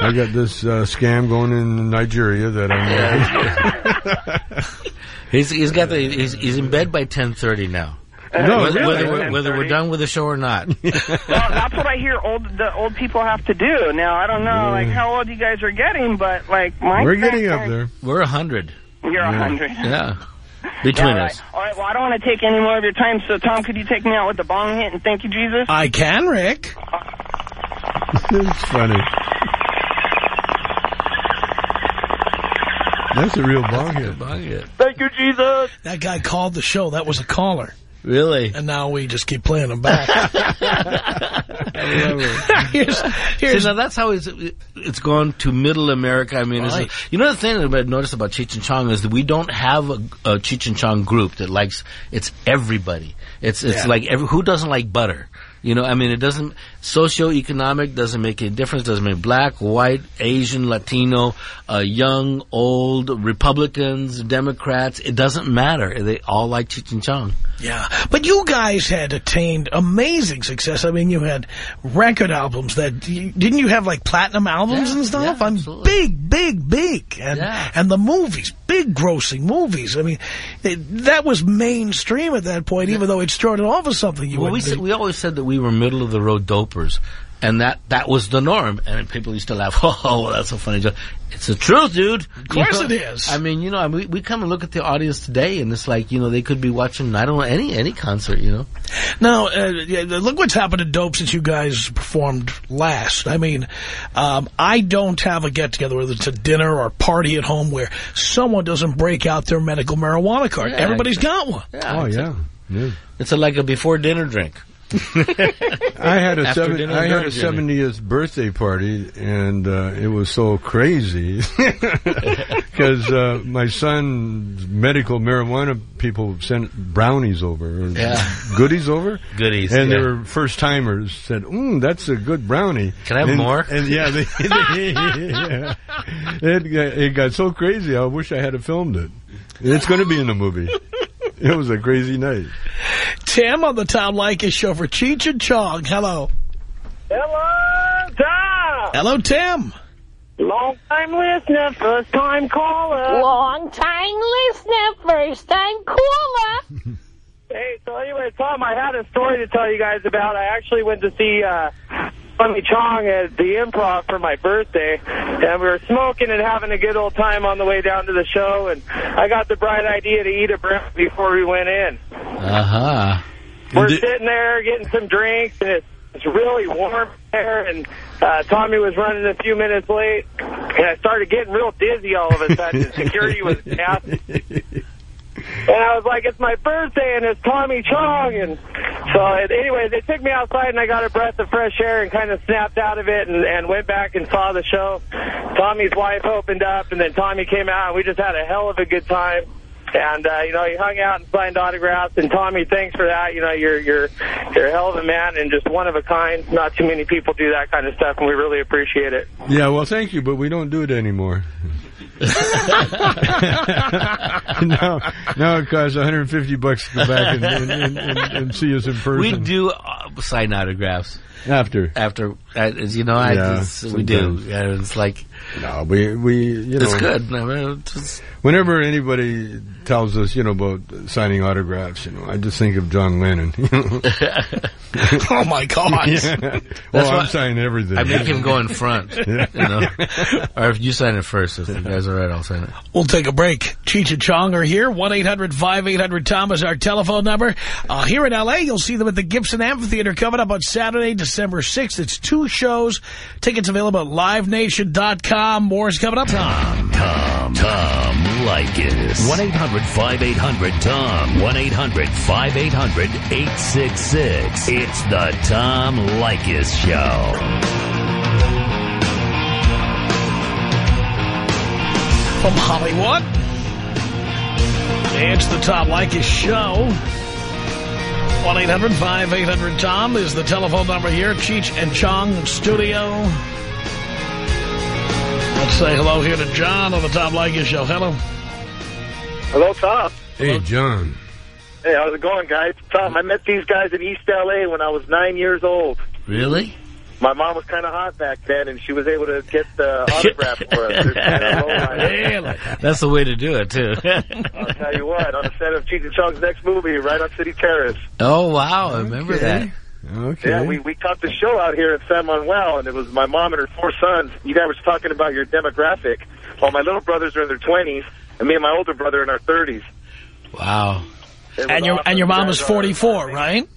Speaker 7: I got this uh, scam going in Nigeria that I'm.
Speaker 6: He's he's got the he's, he's in bed by 10:30 now.
Speaker 7: Uh, no,
Speaker 6: whether,
Speaker 7: really.
Speaker 6: whether, we're, whether we're done with the show or not.
Speaker 10: Well, that's what I hear old the old people have to do. Now I don't know like how old you guys are getting, but like my
Speaker 7: We're getting up there.
Speaker 6: We're a hundred.
Speaker 10: You're a hundred.
Speaker 6: Yeah, between
Speaker 10: All right.
Speaker 6: us.
Speaker 10: All right. Well, I don't want to take any more of your time. So, Tom, could you take me out with the bong hit and thank you, Jesus?
Speaker 3: I can, Rick.
Speaker 7: it's funny. That's a real bong hit.
Speaker 8: Thank you, Jesus.
Speaker 3: That guy called the show. That was a caller.
Speaker 6: Really?
Speaker 3: And now we just keep playing them back. here's,
Speaker 6: See, now that's how it's it's gone to middle America. I mean, it's
Speaker 3: Right.
Speaker 6: you know the thing that I've noticed about Cheech and Chong is that we don't have a, a Cheech and Chong group that likes it's everybody. It's it's
Speaker 3: Yeah.
Speaker 6: like every, who doesn't like butter. You know, I mean, it doesn't. Socioeconomic doesn't make any difference. Doesn't make black, white, Asian, Latino, uh, young, old, Republicans, Democrats. It doesn't matter. They all like Cheech and Chong.
Speaker 3: Yeah, but you guys had attained amazing success. I mean, you had record albums that didn't you have like platinum albums
Speaker 6: Yeah,
Speaker 3: and stuff?
Speaker 6: yeah,
Speaker 3: I'm
Speaker 6: absolutely.
Speaker 3: big, big, big, and
Speaker 6: Yeah.
Speaker 3: and the movies, big grossing movies. I mean, it, that was mainstream at that point, even though it started off as something you
Speaker 6: Well, we said, we always said that we were middle of the road dopers, and that that was the norm. And people used to laugh. Oh, well, that's a funny joke. It's the truth, dude. Of
Speaker 3: course it is.
Speaker 6: I mean, you know, I mean, we, we come and look at the audience today, and it's like, you know, they could be watching, I don't know, any any concert, you know.
Speaker 3: Now, uh, yeah, look what's happened to Dope since you guys performed last. I mean, um, I don't have a get-together, whether it's a dinner or a party at home, where someone doesn't break out their medical marijuana card.
Speaker 6: Yeah,
Speaker 3: Everybody's
Speaker 6: I-
Speaker 3: got one.
Speaker 6: Yeah,
Speaker 7: Oh,
Speaker 6: it's
Speaker 7: yeah. yeah.
Speaker 6: it's a, like a before dinner drink.
Speaker 7: I had a
Speaker 6: After
Speaker 7: seven, I had a seventieth birthday party, and uh, it was so crazy because uh, my son's medical marijuana people sent brownies over,
Speaker 6: Yeah.
Speaker 7: goodies over,
Speaker 6: Goodies,
Speaker 7: and
Speaker 6: yeah.
Speaker 7: they were first timers. Said, "Mm, that's a good brownie."
Speaker 6: Can I have
Speaker 7: and,
Speaker 6: more?
Speaker 7: And yeah, they, yeah. It, it got so crazy. I wish I had filmed it. It's going to be in the movie. It was a crazy night.
Speaker 3: Tim on the Tom Leykis show for Cheech and Chong. Hello.
Speaker 10: Hello, Tom.
Speaker 3: Hello, Tim.
Speaker 10: Long time listener, first time caller.
Speaker 11: Long time listener, first time caller.
Speaker 10: Hey, so anyway, Tom, I had a story to tell you guys about. I actually went to see uh, Tommy Chong at the Improv for my birthday, and we were smoking and having a good old time on the way down to the show, and I got the bright idea to eat a brownie before we went in.
Speaker 6: Uh huh.
Speaker 10: We're
Speaker 7: Did-
Speaker 10: sitting there getting some drinks, and it's, it's really warm there, and uh, Tommy was running a few minutes late, and I started getting real dizzy all of a sudden. Security was gassing. And I was like, it's my birthday, and it's Tommy Chong. And so, anyway, they took me outside, and I got a breath of fresh air and kind of snapped out of it and, and went back and saw the show. Tommy's wife opened up, and then Tommy came out, and we just had a hell of a good time. And, uh, you know, he hung out and signed autographs. And, Tommy, thanks for that. You know, you're, you're, you're a hell of a man and just one of a kind. Not too many people do that kind of stuff, and we really appreciate it.
Speaker 7: Yeah, well, thank you, but we don't do it anymore. now, now it costs 150 bucks to go back and, and, and, and, and see us in person.
Speaker 6: We do uh, sign autographs
Speaker 7: after.
Speaker 6: after, as you know, I
Speaker 7: Yeah,
Speaker 6: just, we do.
Speaker 7: sometimes.
Speaker 6: Yeah, it's like
Speaker 7: No, we we you know
Speaker 6: it's good. I mean, it's-
Speaker 7: whenever anybody tells us you know about signing autographs, you know, I just think of John Lennon. you know.
Speaker 3: Oh, my God.
Speaker 7: yeah. Well, I'm
Speaker 6: why-
Speaker 7: signing everything.
Speaker 6: I make him go in front,
Speaker 7: Yeah.
Speaker 6: you know. Or if you sign it first, if you guys are right, I'll sign it.
Speaker 3: We'll take a break. Cheech and Chong are here. 1-800-5800-TOM is our telephone number. Uh, here in L.A., you'll see them at the Gibson Amphitheater coming up on Saturday, December 6th. It's two shows. Tickets available at LiveNation.com. More is coming up.
Speaker 1: Tom, Tom, Tom Leykis. 1-800-5800-TOM. 1-800-5800-866. It's the Tom Leykis Show.
Speaker 3: From Hollywood, it's the Tom Leykis Show. 1-800-5800-TOM is the telephone number here. Cheech and Chong studio. Let's say hello here to John on the Tom Leykis Show. Hello.
Speaker 8: Hello, Tom.
Speaker 7: Hey, John.
Speaker 8: Hey, how's it going, guys? Tom, I met these guys in East L.A. when I was nine years old.
Speaker 6: Really?
Speaker 8: My mom was kind of hot back then, and she was able to get the autograph for us. There's kind of low line.
Speaker 3: Really?
Speaker 6: That's the way to do it, too.
Speaker 8: I'll tell you what, on the set of Cheech and Chong's next movie, right on City Terrace.
Speaker 6: oh, wow. I remember that.
Speaker 7: Okay.
Speaker 8: Yeah, we we caught the show out here in San Manuel, and it was my mom and her four sons. You guys were talking about your demographic. Well, my little brothers are in their 20s, and me and my older brother in our 30s.
Speaker 6: Wow.
Speaker 3: And your
Speaker 8: awesome.
Speaker 3: and your mom
Speaker 8: guys
Speaker 3: is 44, right?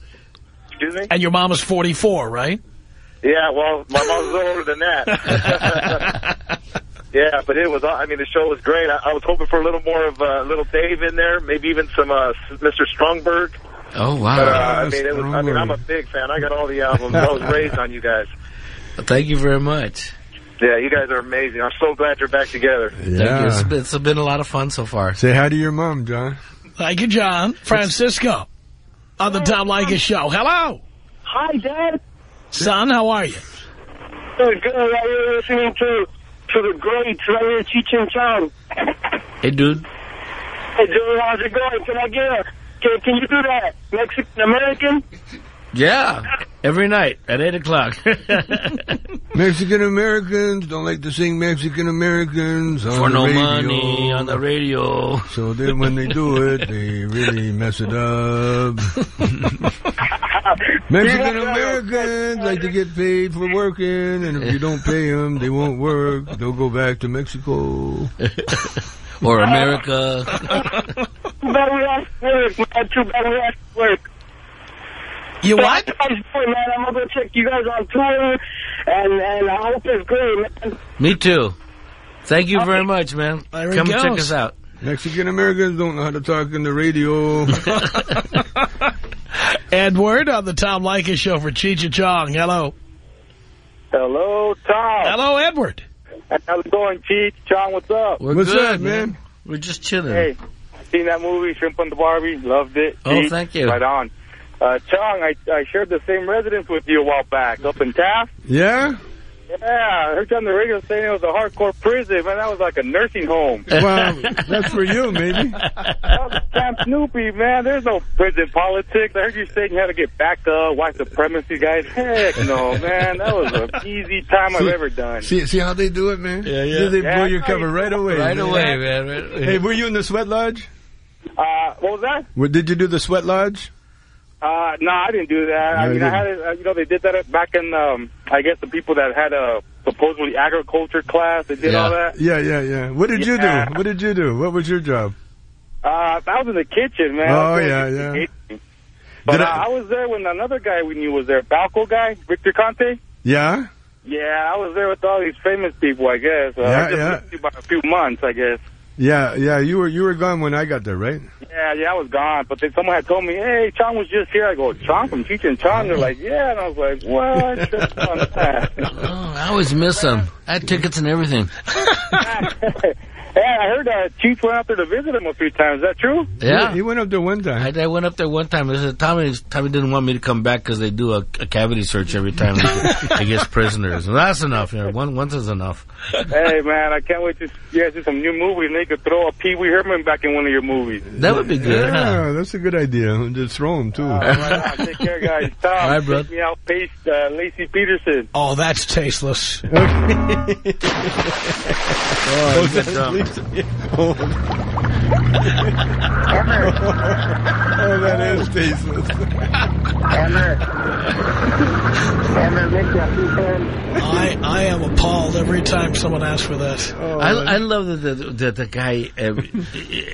Speaker 8: Excuse me?
Speaker 3: And your mom is 44, right?
Speaker 8: Yeah, well, my mom's a little older than that. yeah, but it was, I mean, the show was great. I, I was hoping for a little more of uh, little Dave in there, maybe even some uh, Mr. Strongberg.
Speaker 6: Oh,
Speaker 8: But, uh,
Speaker 6: wow.
Speaker 8: I mean, it was, I mean, I'm a big fan. I got all the albums. I was raised on you guys.
Speaker 6: Thank you very much.
Speaker 8: Yeah, you guys are amazing. I'm so glad you're back together.
Speaker 6: Thank you.
Speaker 7: Yeah.
Speaker 6: It's been, it's been a lot of fun so far.
Speaker 7: Say hi to your mom, John.
Speaker 3: Thank you, John. Francisco on the Tom Leykis Show. Hello.
Speaker 10: Hi, Dad.
Speaker 3: Son, how are you?
Speaker 12: Good, good. Right here listening to, to the greats right here, Cheech and Chong.
Speaker 6: Hey, dude.
Speaker 12: Hey, Joey, how's it going? Can I get a, can, can you do that? Mexican-American?
Speaker 6: Yeah, every night at 8 o'clock.
Speaker 7: Mexican Americans don't like to sing Mexican Americans on
Speaker 6: For
Speaker 7: the
Speaker 6: no
Speaker 7: radio.
Speaker 6: money on the radio.
Speaker 7: So then when they do it, they really mess it up. Mexican Americans like to get paid for working, and if you don't pay them, they won't work. They'll go back to Mexico.
Speaker 6: or America.
Speaker 12: Too bad we have to work, man. Too bad we have to work.
Speaker 3: You
Speaker 12: what? man, I'm gonna go check you guys on tour, and and I hope it's great, man.
Speaker 6: Me too. Thank you very much, man.
Speaker 3: There
Speaker 6: Come and check us out.
Speaker 7: Mexican Americans don't know how to talk in the radio.
Speaker 3: Edward on the Tom Leykis show for Cheech and Chong. Hello.
Speaker 13: Hello, Tom.
Speaker 3: Hello, Edward.
Speaker 13: How's it going, Cheech? John, what's up?
Speaker 6: We're
Speaker 7: What's
Speaker 6: good,
Speaker 7: up, man?
Speaker 6: We're just chilling.
Speaker 13: Hey, seen that movie, Shrimp on the Barbie. Loved it.
Speaker 6: Oh,
Speaker 13: Cheech,
Speaker 6: thank you.
Speaker 13: Right on. Uh, Chong, I, I shared the same residence with you a while back up in Taft.
Speaker 7: Yeah?
Speaker 13: Yeah, I heard you on the radio saying it was a hardcore prison. Man, that was like a nursing home.
Speaker 7: Well, that's for you, maybe.
Speaker 13: That was Camp Snoopy, man. There's no prison politics. I heard you saying you had to get back up, white supremacy guys. Heck no, man. That was an easy time I've ever done.
Speaker 7: See, see how they do it, man?
Speaker 6: Yeah, yeah.
Speaker 7: They
Speaker 13: Yeah,
Speaker 7: blow your cover
Speaker 13: know.
Speaker 7: right away.
Speaker 6: Right
Speaker 7: man.
Speaker 6: away, man. Right-
Speaker 7: Hey, were you in the sweat lodge?
Speaker 13: Uh, what was that?
Speaker 7: What, did you do the sweat lodge?
Speaker 13: Uh, no, I didn't do that. I mean, I had it, uh, you know, they did that back in, um, I guess the people that had a supposedly agriculture class, they did
Speaker 6: Yeah.
Speaker 13: all that.
Speaker 7: Yeah, yeah, yeah. What did you do? What did you do? What was your job?
Speaker 13: Uh, I was in the kitchen, man.
Speaker 7: Oh, yeah, yeah.
Speaker 13: But uh,
Speaker 7: I-
Speaker 13: I was there when another guy we knew was there, Balco guy, Victor Conte.
Speaker 7: Yeah?
Speaker 13: Yeah, I was there with all these famous people, I guess. Uh,
Speaker 7: Yeah,
Speaker 13: I just
Speaker 7: yeah.
Speaker 13: you by a few months, I guess.
Speaker 7: Yeah, yeah. You were you were gone when I got there, right?
Speaker 13: Yeah, yeah, I was gone. But then someone had told me, hey, Chong was just here. I go, Chong from Cheech and Chong? They're like, yeah. And I was like, what? Just on that.
Speaker 6: Oh, I always miss them. I had tickets and everything.
Speaker 13: Yeah, I heard uh, Cheech went out there to visit him a few times. Is that true?
Speaker 6: Yeah.
Speaker 7: He went up there one time.
Speaker 6: I, I went up there one time. They said Tommy, Tommy didn't want me to come back because they do a, a cavity search every time they, they get prisoners. Well, that's enough. You know, one once is enough.
Speaker 13: hey, man, I can't wait to you guys do some new movies. And they could throw a Pee Wee Herman back in one of your movies.
Speaker 6: That would be good. huh?
Speaker 7: Yeah, that's a good idea. Just throw him too.
Speaker 13: Uh, right. Take care, guys. Tom,
Speaker 6: All right, bro.
Speaker 13: take me out, paste uh, Laci Peterson.
Speaker 3: Oh, that's tasteless.
Speaker 6: Oh, good oh. Job.
Speaker 7: oh, that is tasteless.
Speaker 3: I I am appalled every time someone asks for that.
Speaker 6: Oh, I, I love that the, that the guy every,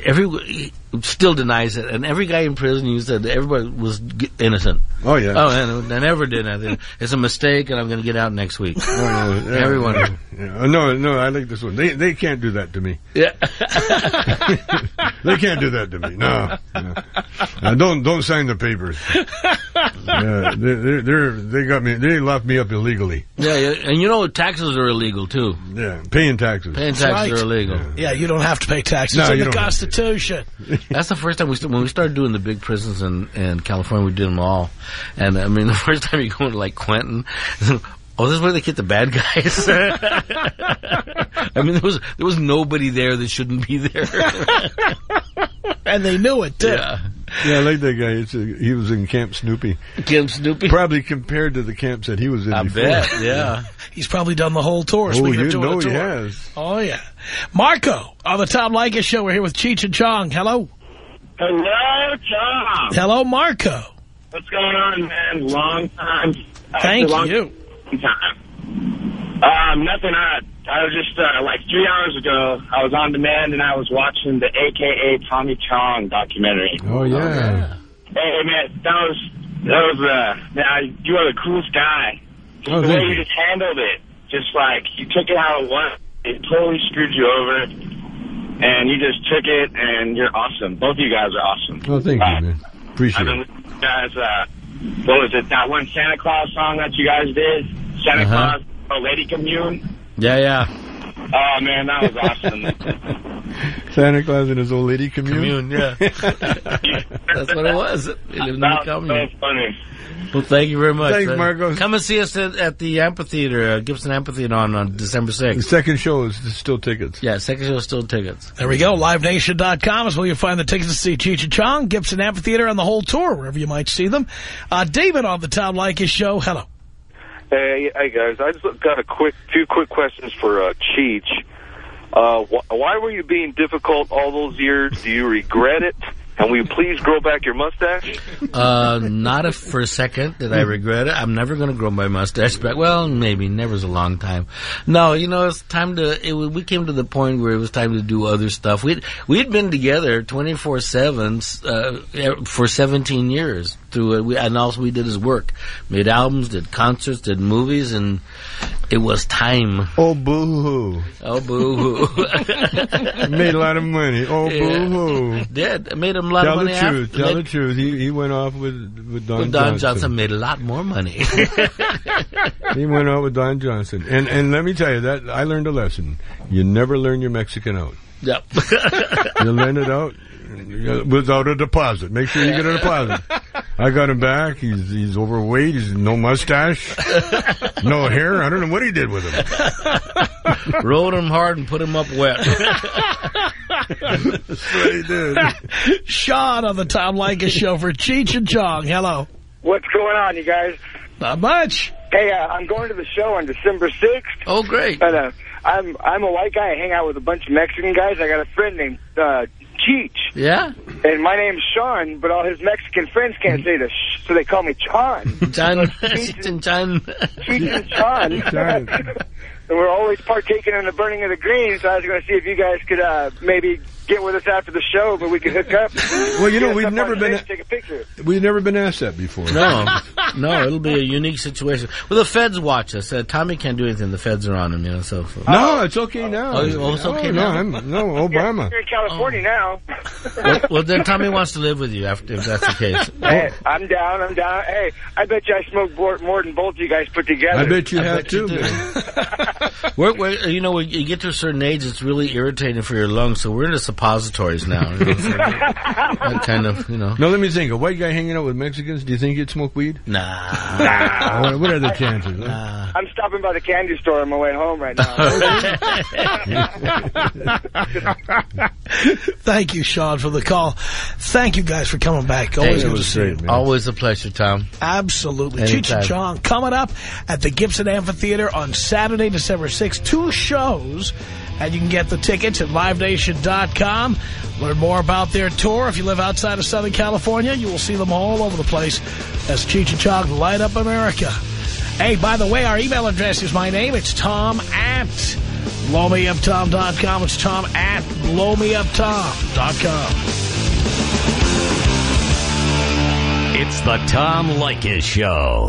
Speaker 6: every still denies it, and every guy in prison used that everybody was innocent.
Speaker 7: Oh yeah.
Speaker 6: Oh, and I never did anything. It's a mistake, and I'm going to get out next week.
Speaker 7: Oh, yeah,
Speaker 6: Everyone.
Speaker 7: Yeah, yeah. No, no, I like this one. They they can't do that to me.
Speaker 6: Yeah.
Speaker 7: They can't do that to me. No, no. Uh, don't don't sign the papers. Yeah, they they're, they're they got me. They locked me up illegally.
Speaker 6: yeah, yeah, and you know taxes are illegal too.
Speaker 7: Yeah, paying taxes.
Speaker 6: Paying taxes
Speaker 3: right.
Speaker 6: are illegal.
Speaker 3: Yeah, you don't have to pay taxes.
Speaker 7: No,
Speaker 3: in
Speaker 7: you
Speaker 3: the
Speaker 7: don't.
Speaker 3: Constitution.
Speaker 6: That's the first time we st- when we started doing the big prisons in in California. We did them all, and I mean the first time you go into like Quentin. Oh, this is where they get the bad guys. I mean, there was there was nobody there that shouldn't be there.
Speaker 3: And they knew it, too.
Speaker 6: yeah,
Speaker 7: Yeah, I like that guy. It's a, he was in Camp Snoopy.
Speaker 6: Camp Snoopy.
Speaker 7: Probably compared to the camps that he was in
Speaker 6: I
Speaker 7: before.
Speaker 6: bet. Yeah.
Speaker 3: He's probably done the whole tour.
Speaker 7: Oh, you know he has.
Speaker 3: Oh, yeah. Marco on the Tom Leykis show. We're here with Cheech and Chong. Hello.
Speaker 12: Hello, Tom.
Speaker 3: Hello, Marco.
Speaker 12: What's going on, man? Long time.
Speaker 3: Thank
Speaker 12: long
Speaker 3: you.
Speaker 12: Time. Um, nothing. I, I was just, uh, like three hours ago, I was on demand and I was watching the AKA Tommy Chong documentary.
Speaker 7: Oh yeah.
Speaker 12: Hey, man, that was, that was, uh, man, you are the coolest guy. Just
Speaker 7: Oh,
Speaker 12: the way
Speaker 7: you.
Speaker 12: you just handled it. Just like, you took it how it was. It totally screwed you over. And you just took it and you're awesome. Both of you guys are awesome.
Speaker 7: Oh, thank
Speaker 12: Uh,
Speaker 7: you, man. Appreciate
Speaker 12: I've
Speaker 7: it.
Speaker 12: been listening guys, uh, what was it, that one Santa Claus song that you guys did? Santa
Speaker 6: Uh-huh.
Speaker 12: Claus, oh, Lady Commune?
Speaker 6: Yeah, yeah.
Speaker 12: Oh, man, that was awesome.
Speaker 7: Santa Claus and his old lady commune.
Speaker 6: Commune, yeah. That's what it was. He lived in the
Speaker 12: That, that
Speaker 6: commune.
Speaker 12: was funny.
Speaker 6: Well, thank you very much.
Speaker 7: Thanks,
Speaker 6: Uh,
Speaker 7: Marcos.
Speaker 6: Come and see us at, at the amphitheater, uh, Gibson Amphitheater on, on December
Speaker 7: The
Speaker 6: 6th.
Speaker 7: second show is still tickets.
Speaker 6: Yeah, second show is still tickets.
Speaker 3: There we go. LiveNation.com is where you'll find the tickets to see Cheech and Chong, Gibson Amphitheater, and the whole tour, wherever you might see them. Uh, David on the Tom Leykis show. Hello.
Speaker 14: Hey, hey guys, I just got a quick, two quick questions for uh, Cheech. Uh, wh- why were you being difficult all those years? Do you regret it? And will you please grow back your mustache?
Speaker 6: Uh, not if for a second did I regret it. I'm never going to grow my mustache back. Well, maybe. Never's a long time. No, you know, it's time to, it, we came to the point where it was time to do other stuff. We'd, we'd been together 24-7, uh, for 17 years through it. We, and all we did is work. Made albums, did concerts, did movies, and it was time.
Speaker 7: Oh, boo-hoo.
Speaker 6: Oh, boo-hoo.
Speaker 7: Made a lot of money. Oh,
Speaker 6: Yeah.
Speaker 7: boo-hoo.
Speaker 6: Did. Made him a lot
Speaker 7: Tell
Speaker 6: of
Speaker 7: the truth.
Speaker 6: after-
Speaker 7: Tell
Speaker 6: made-
Speaker 7: the truth. He he went off with with Don,
Speaker 6: with Don
Speaker 7: Johnson.
Speaker 6: Johnson made a lot more money.
Speaker 7: He went out with Don Johnson. And and let me tell you that I learned a lesson. You never learn your Mexican out.
Speaker 6: Yep.
Speaker 7: you learn it out without a deposit. Make sure you get a deposit. I got him back. He's he's overweight. He's no mustache, no hair. I don't know what he did with him.
Speaker 6: Rode him hard and put him up wet.
Speaker 7: That's what he did.
Speaker 3: Sean on the Tom Leykis show for Cheech and Chong. Hello.
Speaker 8: What's going on, you guys?
Speaker 3: Not much.
Speaker 8: Hey, uh, I'm going to the show on December 6th.
Speaker 6: Oh, great.
Speaker 8: And, uh, I'm I'm a white guy. I hang out with a bunch of Mexican guys. I got a friend named uh, Cheech.
Speaker 6: Yeah?
Speaker 8: And my name's Sean, but all his Mexican friends can't say the sh, so they call me Chon.
Speaker 6: Chan, Chan, Chan.
Speaker 8: Cheech and Chon. and we're always partaking in the burning of the green, so I was going to see if you guys could uh, maybe get with us after the show, but we could hook up.
Speaker 7: Well, you know, we've never been
Speaker 8: take a picture.
Speaker 7: We've never been asked that before.
Speaker 6: No, no, it'll be a unique situation. Well, the feds watch us. Uh, Tommy can't do anything. The feds are on him, you know. So, so.
Speaker 7: No, it's okay now.
Speaker 6: Oh, oh, it's okay
Speaker 7: Oh,
Speaker 6: now?
Speaker 7: No, I'm, no, Obama.
Speaker 8: You're in California now.
Speaker 6: well, well, then Tommy wants to live with you after if that's the case.
Speaker 8: Hey, I'm down. I'm down. Hey, I bet you I smoked more, more than both you guys put together.
Speaker 7: I bet you
Speaker 6: I
Speaker 7: have
Speaker 6: bet you
Speaker 7: too,
Speaker 6: do.
Speaker 7: man.
Speaker 6: We're, we're, you know, when you get to a certain age, it's really irritating for your lungs. So we're into suppositories now. You know, so that kind of, you know.
Speaker 7: No, let me think. A white guy hanging out with Mexicans, do you think he'd smoke weed?
Speaker 6: Nah.
Speaker 7: Nah. What- what are the chances? huh?
Speaker 8: I'm stopping by the candy store on my way home right now.
Speaker 3: Thank you, Sean, for the call. Thank you guys for coming back. Always
Speaker 6: Hey,
Speaker 3: good to see you.
Speaker 6: Always a pleasure, Tom.
Speaker 3: Absolutely.
Speaker 6: Anytime.
Speaker 3: Cheech and Chong coming up at the Gibson Amphitheater on Saturday, December 6th. Two shows, and you can get the tickets at LiveNation.com. Learn more about their tour. If you live outside of Southern California, you will see them all over the place as Cheech and Chong light up America. Hey, by the way, our email address is my name. It's Tom at blowmeuptom.com. It's Tom at blowmeuptom.com.
Speaker 1: It's the Tom Leykis Show.